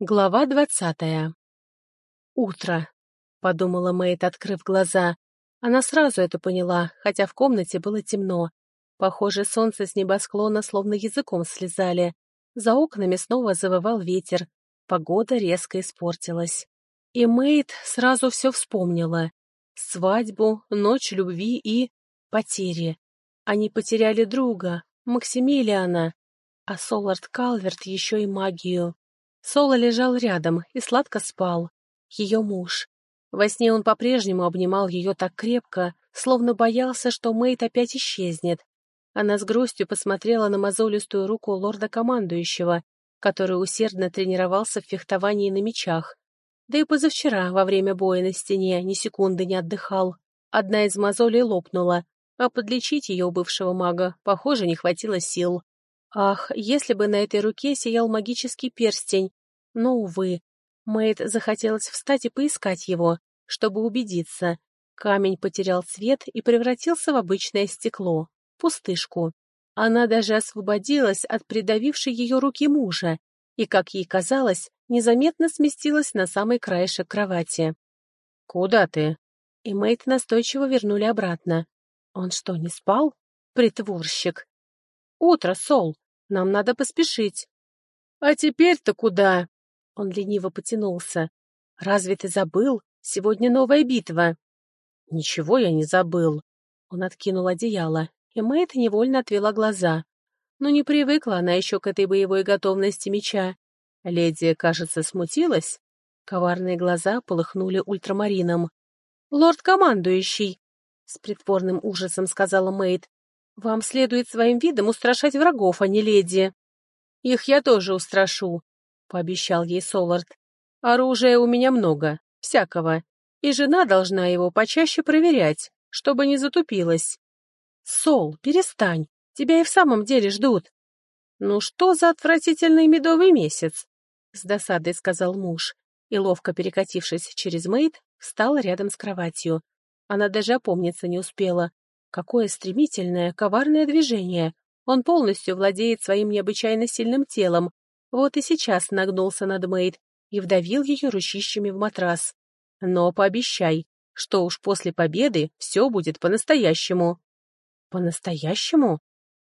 Глава двадцатая. «Утро», — подумала Мэйд, открыв глаза. Она сразу это поняла, хотя в комнате было темно. Похоже, солнце с небосклона словно языком слезали. За окнами снова завывал ветер. Погода резко испортилась. И Мэйд сразу все вспомнила. Свадьбу, ночь любви и... потери. Они потеряли друга, Максимилиана, а Солард Калверт еще и магию. Соло лежал рядом и сладко спал. Ее муж. Во сне он по-прежнему обнимал ее так крепко, словно боялся, что Мэйд опять исчезнет. Она с грустью посмотрела на мозолистую руку лорда-командующего, который усердно тренировался в фехтовании на мечах. Да и позавчера, во время боя на стене, ни секунды не отдыхал. Одна из мозолей лопнула, а подлечить ее у бывшего мага, похоже, не хватило сил. Ах, если бы на этой руке сиял магический перстень. Но, увы, Мэйд захотелось встать и поискать его, чтобы убедиться. Камень потерял цвет и превратился в обычное стекло, пустышку. Она даже освободилась от придавившей ее руки мужа и, как ей казалось, незаметно сместилась на самый краешек кровати. «Куда ты?» И Мэйд настойчиво вернули обратно. «Он что, не спал?» «Притворщик!» «Утро, Сол!» Нам надо поспешить. А теперь-то куда? Он лениво потянулся. Разве ты забыл? Сегодня новая битва. Ничего я не забыл. Он откинул одеяло, и Мэйд невольно отвела глаза. Но не привыкла она еще к этой боевой готовности меча. Леди, кажется, смутилась. Коварные глаза полыхнули ультрамарином. «Лорд-командующий!» — с притворным ужасом сказала Мэйд. Вам следует своим видом устрашать врагов, а не леди. Их я тоже устрашу, — пообещал ей Солард. Оружия у меня много, всякого, и жена должна его почаще проверять, чтобы не затупилась. Сол, перестань, тебя и в самом деле ждут. Ну что за отвратительный медовый месяц? С досадой сказал муж, и, ловко перекатившись через Мэйд, встал рядом с кроватью. Она даже опомниться не успела, Какое стремительное, коварное движение! Он полностью владеет своим необычайно сильным телом. Вот и сейчас нагнулся над Мэйд и вдавил ее ручищами в матрас. Но пообещай, что уж после победы все будет по-настоящему. По-настоящему?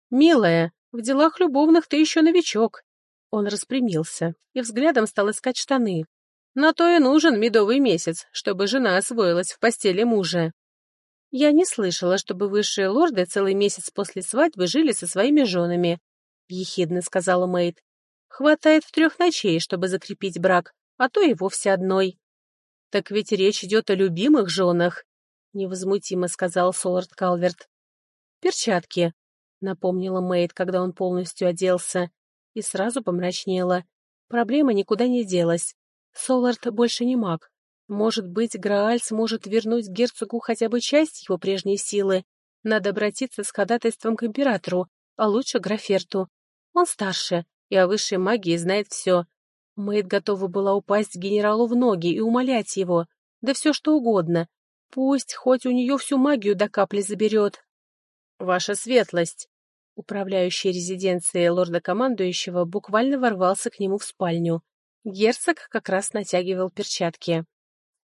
Милая, в делах любовных ты еще новичок. Он распрямился и взглядом стал искать штаны. На то и нужен медовый месяц, чтобы жена освоилась в постели мужа. Я не слышала, чтобы высшие лорды целый месяц после свадьбы жили со своими женами, — ехидно сказала Мэйд. Хватает трех ночей, чтобы закрепить брак, а то и вовсе одной. Так ведь речь идет о любимых женах, — невозмутимо сказал Солард Калверт. Перчатки, — напомнила Мэйд, когда он полностью оделся, и сразу помрачнела. Проблема никуда не делась. Солард больше не маг, может быть, Грааль сможет вернуть герцогу хотя бы часть его прежней силы. Надо обратиться с ходатайством к императору, а лучше к Граферту. Он старше и о высшей магии знает все. Мэйд готова была упасть генералу в ноги и умолять его. Да все что угодно. Пусть хоть у нее всю магию до капли заберет. «Ваша светлость!» Управляющий резиденцией лорда-командующего буквально ворвался к нему в спальню. Герцог как раз натягивал перчатки.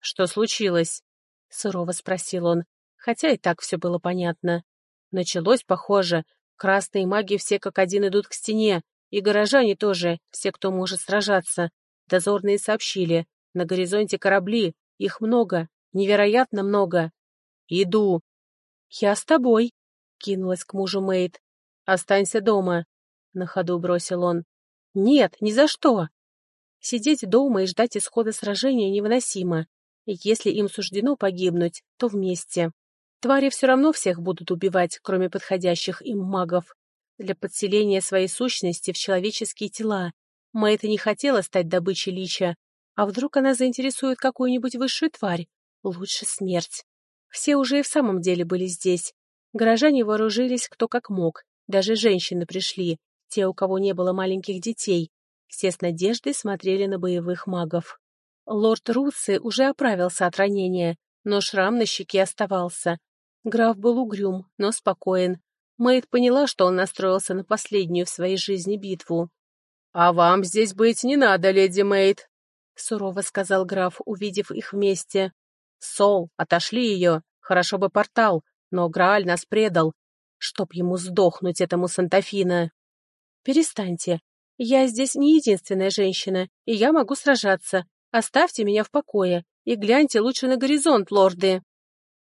«Что случилось?» — сурово спросил он, хотя и так все было понятно. Началось, похоже. Красные маги все как один идут к стене, и горожане тоже, все, кто может сражаться. Дозорные сообщили. На горизонте корабли, их много, невероятно много. «Иду!» «Я с тобой», — кинулась к мужу Мэйд. «Останься дома», — на ходу бросил он. «Нет, ни за что!» Сидеть дома и ждать исхода сражения невыносимо. Если им суждено погибнуть, то вместе. Твари все равно всех будут убивать, кроме подходящих им магов. Для подселения своей сущности в человеческие тела. Мэйта не хотела стать добычей лича. А вдруг она заинтересует какую-нибудь высшую тварь? Лучше смерть. Все уже и в самом деле были здесь. Горожане вооружились кто как мог. Даже женщины пришли, те, у кого не было маленьких детей. Все с надеждой смотрели на боевых магов. Лорд Руссы уже оправился от ранения, но шрам на щеке оставался. Граф был угрюм, но спокоен. Мэйд поняла, что он настроился на последнюю в своей жизни битву. «А вам здесь быть не надо, леди Мэйд», — сурово сказал граф, увидев их вместе. «Сол, отошли ее, хорошо бы портал, но Грааль нас предал. Чтоб ему сдохнуть, этому Сантафина!» «Перестаньте. Я здесь не единственная женщина, и я могу сражаться. Оставьте меня в покое и гляньте лучше на горизонт, лорды!»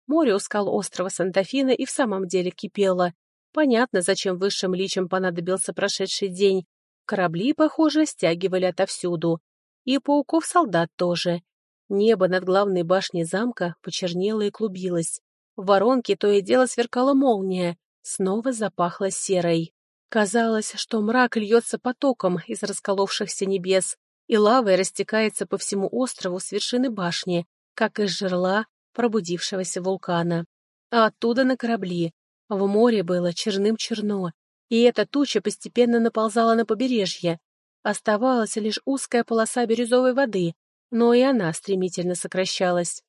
Море у скал острова Сантафина и в самом деле кипело. Понятно, зачем высшим личам понадобился прошедший день. Корабли, похоже, стягивали отовсюду. И пауков-солдат тоже. Небо над главной башней замка почернело и клубилось. В воронке то и дело сверкала молния. Снова запахло серой. Казалось, что мрак льется потоком из расколовшихся небес, и лавой растекается по всему острову с вершины башни, как из жерла пробудившегося вулкана. А оттуда на корабли. В море было черным-черно, и эта туча постепенно наползала на побережье. Оставалась лишь узкая полоса бирюзовой воды, но и она стремительно сокращалась.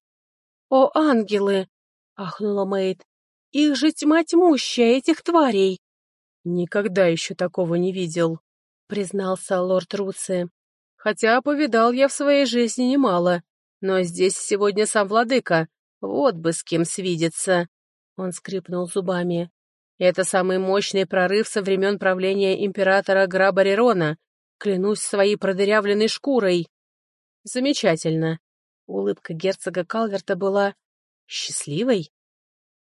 «О, ангелы!» — ахнула Мэйд. «Их же тьма тьмущая, этих тварей!» «Никогда еще такого не видел», — признался лорд Руци. «Хотя повидал я в своей жизни немало, но здесь сегодня сам владыка, вот бы с кем свидеться!» Он скрипнул зубами. Это самый мощный прорыв со времен правления императора Грабарерона. Клянусь своей продырявленной шкурой. Замечательно. Улыбка герцога Калверта была счастливой.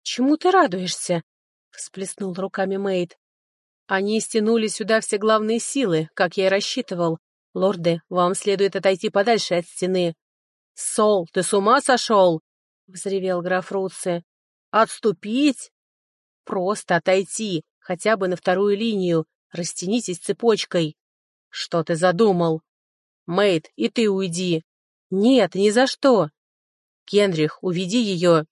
«Чему ты радуешься?» — всплеснул руками Мэйд. «Они стянули сюда все главные силы, как я и рассчитывал. Лорды, вам следует отойти подальше от стены». «Сол, ты с ума сошел?» — взревел граф Руци. «Отступить? Просто отойти, хотя бы на вторую линию, растянитесь цепочкой. Что ты задумал? Мэйд, и ты уйди. Нет, ни за что. Кенрих, уведи ее.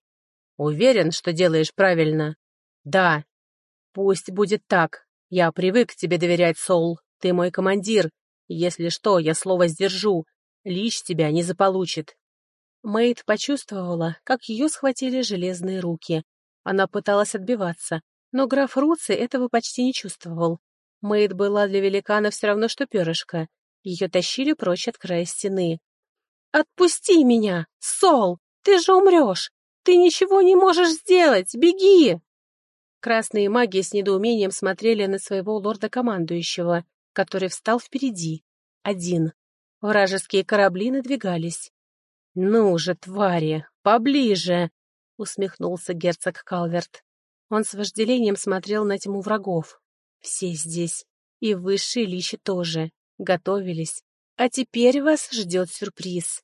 Уверен, что делаешь правильно? Да. Пусть будет так. Я привык тебе доверять, Сол. Ты мой командир. Если что, я слово сдержу. Лич тебя не заполучит. Мэйд почувствовала, как ее схватили железные руки. Она пыталась отбиваться, но граф Руци этого почти не чувствовал. Мэйд была для великана все равно, что перышко. Ее тащили прочь от края стены. «Отпусти меня! Сол! Ты же умрешь! Ты ничего не можешь сделать! Беги!» Красные маги с недоумением смотрели на своего лорда-командующего, который встал впереди. Один. Вражеские корабли надвигались. «Ну же, твари, поближе!» усмехнулся герцог Калверт. Он с вожделением смотрел на тьму врагов. Все здесь. И высшие личи тоже. Готовились. А теперь вас ждет сюрприз.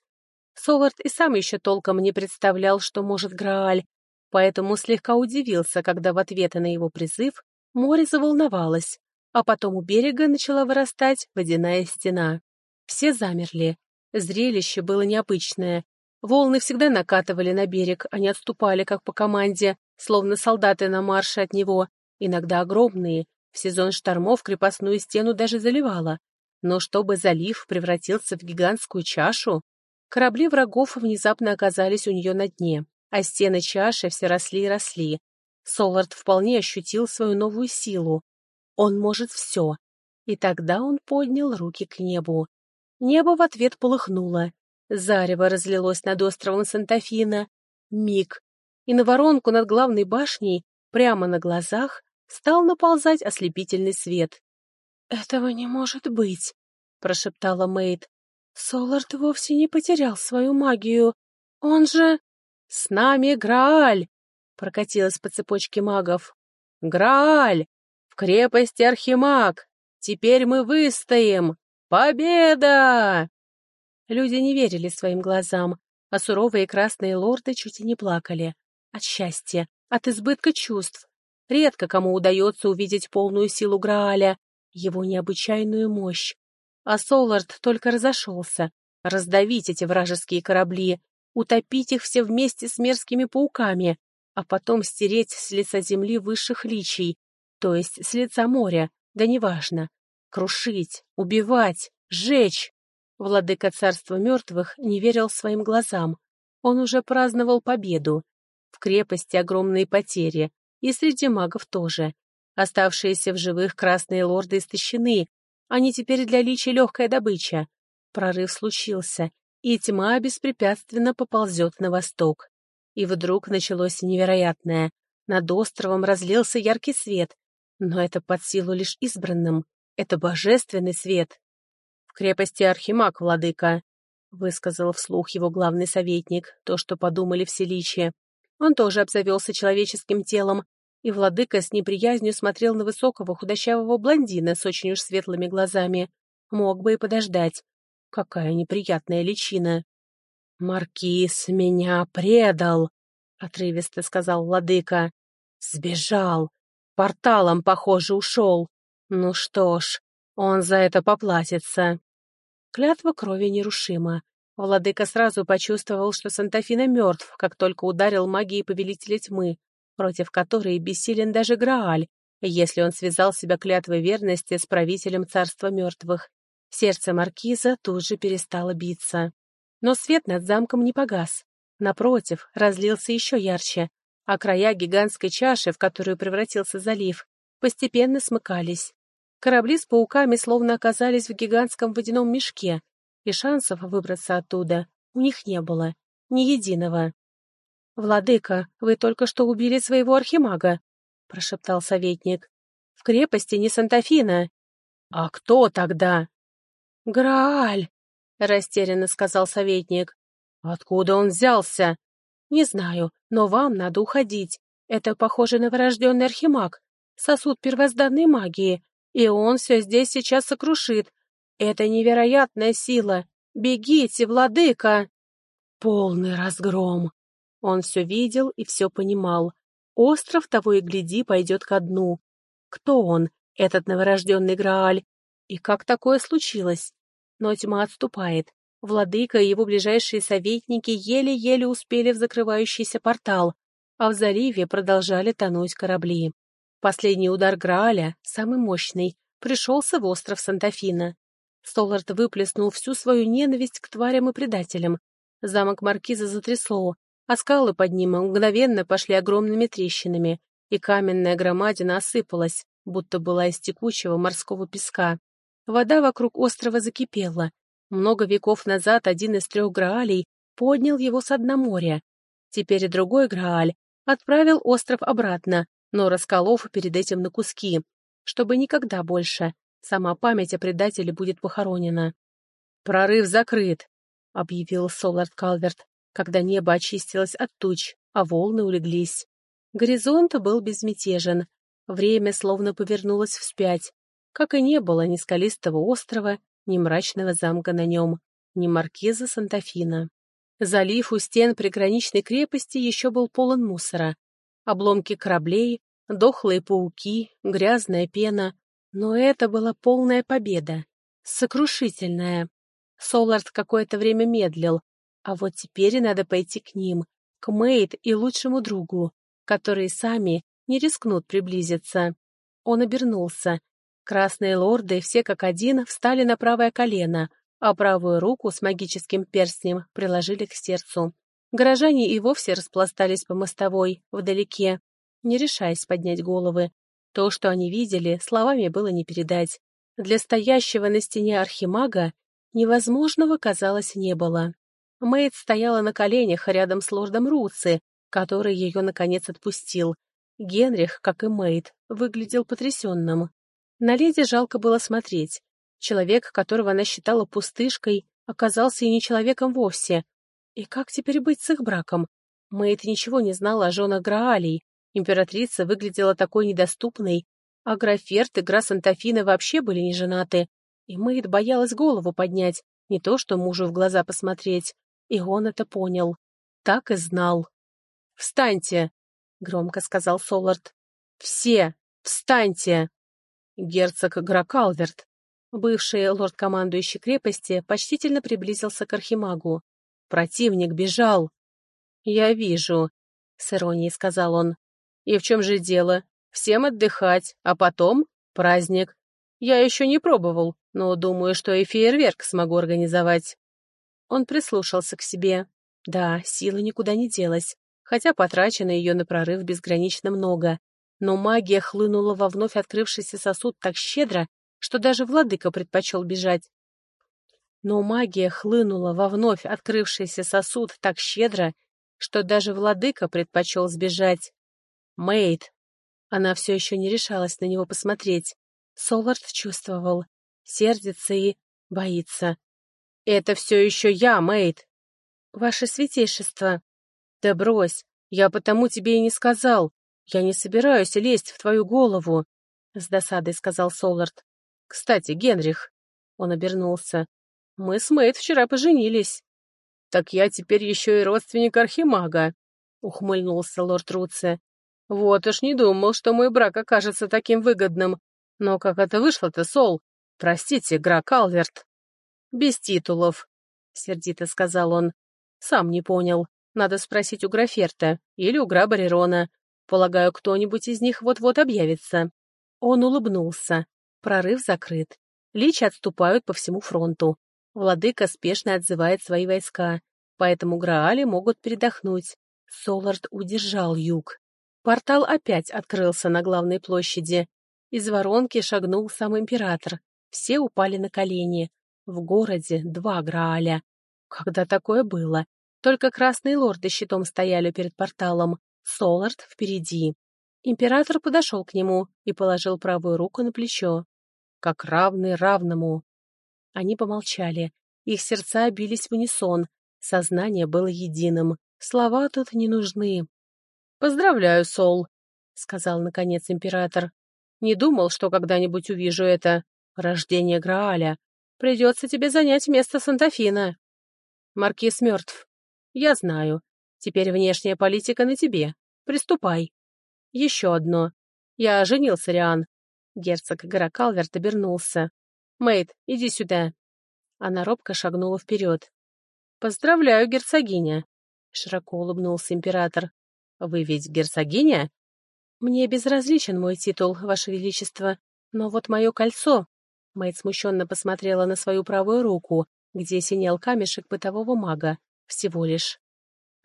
Солард и сам еще толком не представлял, что может Грааль, поэтому слегка удивился, когда в ответ на его призыв море заволновалось, а потом у берега начала вырастать водяная стена. Все замерли. Зрелище было необычное, Волны всегда накатывали на берег, они отступали, как по команде, словно солдаты на марше от него, иногда огромные. В сезон штормов крепостную стену даже заливало. Но чтобы залив превратился в гигантскую чашу, корабли врагов внезапно оказались у нее на дне, а стены чаши все росли и росли. Солард вполне ощутил свою новую силу. Он может все. И тогда он поднял руки к небу. Небо в ответ полыхнуло, Зарево разлилось над островом Сантафина. Миг. И на воронку над главной башней, прямо на глазах, стал наползать ослепительный свет. «Этого не может быть», — прошептала Мэйд. «Солард вовсе не потерял свою магию. Он же...» «С нами Грааль!» — прокатилась по цепочке магов. «Грааль! В крепости Архимаг! Теперь мы выстоим! Победа!» Люди не верили своим глазам, а суровые красные лорды чуть и не плакали. От счастья, от избытка чувств. Редко кому удается увидеть полную силу Грааля, его необычайную мощь. А Солард только разошелся. Раздавить эти вражеские корабли, утопить их все вместе с мерзкими пауками, а потом стереть с лица земли высших личий, то есть с лица моря, да неважно. Крушить, убивать, сжечь. Владыка царства мертвых не верил своим глазам. Он уже праздновал победу. В крепости огромные потери, и среди магов тоже. Оставшиеся в живых красные лорды истощены, Они теперь для Личи легкая добыча. Прорыв случился, и тьма беспрепятственно поползет на восток. И вдруг началось невероятное. Над островом разлился яркий свет, но это под силу лишь избранным. Это божественный свет. — В крепости Архимаг, владыка, — высказал вслух его главный советник, то, что подумали все личи. Он тоже обзавелся человеческим телом, и владыка с неприязнью смотрел на высокого худощавого блондина с очень уж светлыми глазами. Мог бы и подождать. Какая неприятная личина. «Маркиз меня предал», — отрывисто сказал владыка. «Сбежал. Порталом, похоже, ушел. Ну что ж, он за это поплатится». Клятва крови нерушима. Владыка сразу почувствовал, что Сантафина мертв, как только ударил магией Повелителя Тьмы, против которой бессилен даже Грааль, если он связал себя клятвой верности с правителем Царства Мертвых. Сердце маркиза тут же перестало биться. Но свет над замком не погас. Напротив, разлился еще ярче, а края гигантской чаши, в которую превратился залив, постепенно смыкались. Корабли с пауками словно оказались в гигантском водяном мешке, и шансов выбраться оттуда у них не было, ни единого. «Владыка, вы только что убили своего архимага», — прошептал советник. «В крепости не Сантафина». «А кто тогда?» «Грааль!» — растерянно сказал советник. «Откуда он взялся?» «Не знаю, но вам надо уходить. Это похоже на врожденный архимаг, сосуд первозданной магии, и он все здесь сейчас сокрушит. Это невероятная сила. Бегите, владыка!» Полный разгром. Он все видел и все понимал. Остров того и гляди пойдет ко дну. Кто он, этот новорожденный Грааль? И как такое случилось? Но тьма отступает. Владыка и его ближайшие советники еле-еле успели в закрывающийся портал, а в заливе продолжали тонуть корабли. Последний удар Грааля, самый мощный, пришелся в остров Сантафина. Столард выплеснул всю свою ненависть к тварям и предателям. Замок Маркиза затрясло, а скалы под ним мгновенно пошли огромными трещинами, и каменная громадина осыпалась, будто была из текучего морского песка. Вода вокруг острова закипела. Много веков назад один из трех Граалей поднял его с дна моря. Теперь другой Грааль отправил остров обратно, но расколов перед этим на куски, чтобы никогда больше сама память о предателе будет похоронена. «Прорыв закрыт», — объявил Солард Калверт, когда небо очистилось от туч, а волны улеглись. Горизонт был безмятежен, время словно повернулось вспять, как и не было ни скалистого острова, ни мрачного замка на нем, ни маркиза Сантафина. Залив у стен приграничной крепости еще был полон мусора. Обломки кораблей, дохлые пауки, грязная пена. Но это была полная победа. Сокрушительная. Солард какое-то время медлил, а вот теперь надо пойти к ним, к Мэйд и лучшему другу, которые сами не рискнут приблизиться. Он обернулся, Красные лорды, все как один, встали на правое колено, а правую руку с магическим перстнем приложили к сердцу. Горожане и вовсе распластались по мостовой, вдалеке, не решаясь поднять головы. То, что они видели, словами было не передать. Для стоящего на стене архимага невозможного, казалось, не было. Мэйд стояла на коленях рядом с лордом Руци, который ее, наконец, отпустил. Генрих, как и Мэйд, выглядел потрясенным. На леди жалко было смотреть. Человек, которого она считала пустышкой, оказался и не человеком вовсе. И как теперь быть с их браком? Мэйд ничего не знала о женах Граалей. Императрица выглядела такой недоступной, а Граферт и граф Сантафина вообще были не женаты. И Мэйд боялась голову поднять, не то что мужу в глаза посмотреть. И он это понял. Так и знал. «Встаньте!» — громко сказал Солард. «Все! Встаньте!» Герцог Гракалверт, бывший лорд-командующий крепости, почтительно приблизился к архимагу. Противник бежал. «Я вижу», — с иронией сказал он. «И в чем же дело? Всем отдыхать, а потом праздник. Я еще не пробовал, но думаю, что и фейерверк смогу организовать». Он прислушался к себе. Да, сила никуда не делась, хотя потрачено ее на прорыв безгранично много но магия хлынула во вновь открывшийся сосуд так щедро, что даже владыка предпочел бежать. Но магия хлынула во вновь открывшийся сосуд так щедро, что даже владыка предпочел сбежать. Мэйд. Она все еще не решалась на него посмотреть. Солард чувствовал. Сердится и боится. «Это все еще я, Мэйд!» «Ваше святейшество!» «Да брось! Я потому тебе и не сказал! Я не собираюсь лезть в твою голову!» С досадой сказал Солард. «Кстати, Генрих...» Он обернулся. «Мы с Мэйд вчера поженились». «Так я теперь еще и родственник Архимага», — ухмыльнулся лорд Руце. «Вот уж не думал, что мой брак окажется таким выгодным. Но как это вышло-то, Сол? Простите, Гра Калверт». «Без титулов», — сердито сказал он. «Сам не понял. Надо спросить у Граферта или у Гра Барерона. Полагаю, кто-нибудь из них вот-вот объявится». Он улыбнулся. Прорыв закрыт. Личи отступают по всему фронту. Владыка спешно отзывает свои войска, поэтому Граали могут передохнуть. Солард удержал юг. Портал опять открылся на главной площади. Из воронки шагнул сам император. Все упали на колени. В городе два Грааля. Когда такое было? Только красные лорды щитом стояли перед порталом, Солард впереди. Император подошел к нему и положил правую руку на плечо. Как равный равному. Они помолчали. Их сердца бились в унисон. Сознание было единым. Слова тут не нужны. «Поздравляю, Сол», — сказал, наконец, император. «Не думал, что когда-нибудь увижу это. Рождение Грааля. Придется тебе занять место Сантафина. Маркиз мертв. Я знаю. Теперь внешняя политика на тебе. Приступай. Еще одно. Я женился, Риан. Герцог Гаракалверт обернулся. Мэйд, иди сюда. Она робко шагнула вперед. Поздравляю, герцогиня. Широко улыбнулся император. Вы ведь герцогиня? Мне безразличен мой титул, ваше величество, но вот мое кольцо Мэйд смущенно посмотрела на свою правую руку, где синел камешек бытового мага. Всего лишь.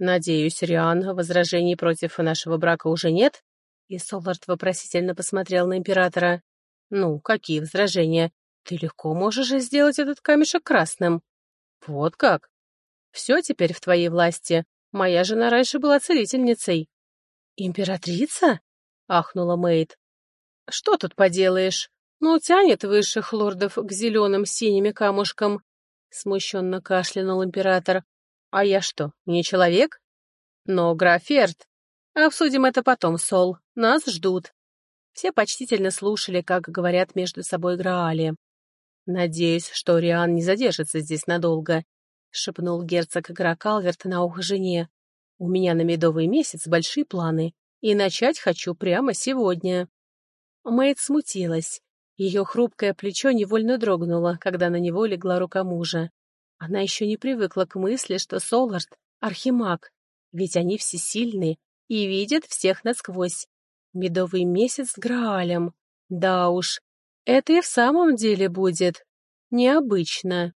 «Надеюсь, Риан, возражений против нашего брака уже нет?» И Солард вопросительно посмотрел на императора. «Ну, какие возражения? Ты легко можешь сделать этот камешек красным». «Вот как? Все теперь в твоей власти. Моя жена раньше была целительницей». «Императрица?» — ахнула Мэйд. «Что тут поделаешь? «Ну, тянет высших лордов к зеленым синими камушкам», — смущенно кашлянул император. «А я что, не человек?» «Но, граферт, обсудим это потом, Сол, нас ждут». Все почтительно слушали, как говорят между собой Граали. «Надеюсь, что Риан не задержится здесь надолго», — шепнул герцог Гракалверт на ухо жене. «У меня на медовый месяц большие планы, и начать хочу прямо сегодня». Мэйд смутилась. Ее хрупкое плечо невольно дрогнуло, когда на него легла рука мужа. Она еще не привыкла к мысли, что Солард — архимаг, ведь они всесильны и видят всех насквозь. Медовый месяц с Граалем. Да уж, это и в самом деле будет необычно.